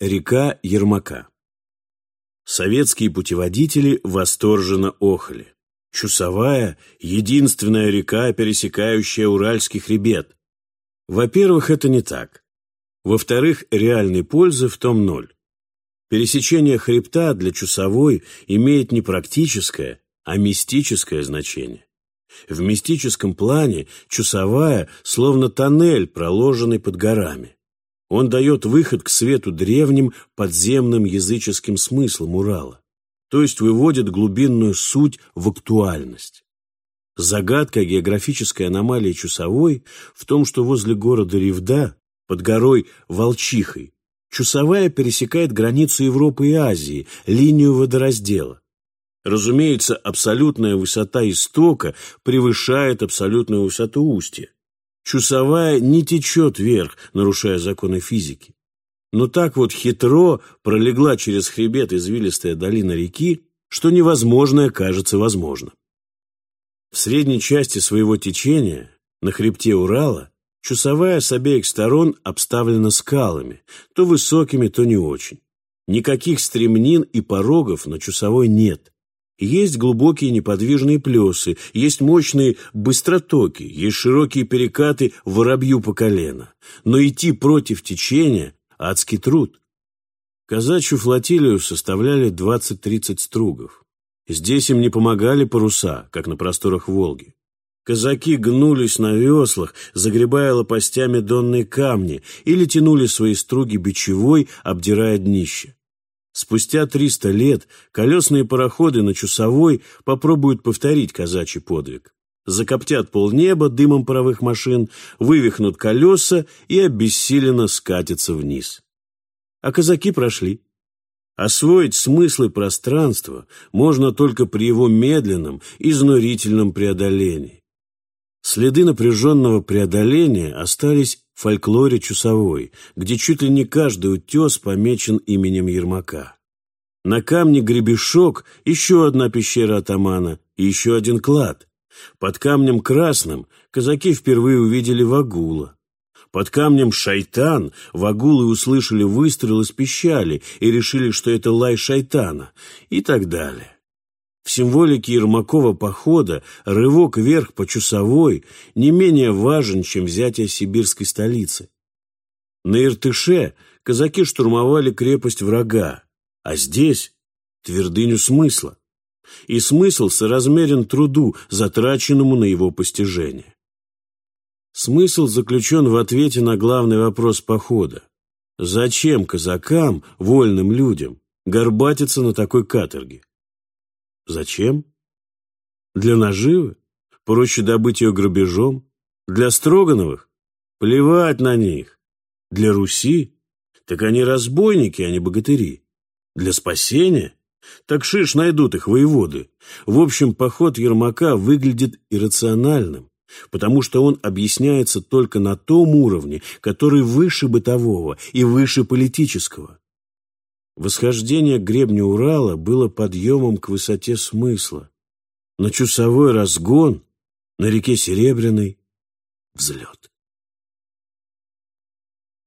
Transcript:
Река Ермака. Советские путеводители восторженно охали. Чусовая – единственная река, пересекающая Уральский хребет. Во-первых, это не так. Во-вторых, реальной пользы в том ноль. Пересечение хребта для Чусовой имеет не практическое, а мистическое значение. В мистическом плане Чусовая словно тоннель, проложенный под горами. Он дает выход к свету древним подземным языческим смыслам Урала, то есть выводит глубинную суть в актуальность. Загадка географической аномалии Чусовой в том, что возле города Ревда, под горой Волчихой, Чусовая пересекает границу Европы и Азии, линию водораздела. Разумеется, абсолютная высота истока превышает абсолютную высоту устья. Чусовая не течет вверх, нарушая законы физики. Но так вот хитро пролегла через хребет извилистая долина реки, что невозможное кажется возможным. В средней части своего течения, на хребте Урала, Чусовая с обеих сторон обставлена скалами, то высокими, то не очень. Никаких стремнин и порогов на Чусовой нет. Есть глубокие неподвижные плесы, есть мощные быстротоки, есть широкие перекаты воробью по колено. Но идти против течения – адский труд. Казачью флотилию составляли 20-30 стругов. Здесь им не помогали паруса, как на просторах Волги. Казаки гнулись на веслах, загребая лопастями донные камни, или тянули свои струги бичевой, обдирая днище. Спустя триста лет колесные пароходы на Чусовой попробуют повторить казачий подвиг. Закоптят полнеба дымом паровых машин, вывихнут колеса и обессиленно скатятся вниз. А казаки прошли. Освоить смыслы пространства можно только при его медленном, изнурительном преодолении. Следы напряженного преодоления остались в фольклоре Чусовой, где чуть ли не каждый утес помечен именем Ермака. На камне Гребешок еще одна пещера атамана и еще один клад. Под камнем Красным казаки впервые увидели Вагула. Под камнем Шайтан Вагулы услышали выстрел из пищали и решили, что это лай шайтана, и так далее. В символике Ермакова похода рывок вверх по Чусовой не менее важен, чем взятие сибирской столицы. На Иртыше казаки штурмовали крепость врага, а здесь – твердыню смысла. И смысл соразмерен труду, затраченному на его постижение. Смысл заключен в ответе на главный вопрос похода. Зачем казакам, вольным людям, горбатиться на такой каторге? Зачем? Для наживы? Проще добыть ее грабежом? Для Строгановых? Плевать на них. Для Руси? Так они разбойники, а не богатыри. Для спасения? Так шиш найдут их воеводы. В общем, поход Ермака выглядит иррациональным, потому что он объясняется только на том уровне, который выше бытового и выше политического. Восхождение к гребню Урала было подъемом к высоте смысла. На часовой разгон, на реке Серебряной — взлет.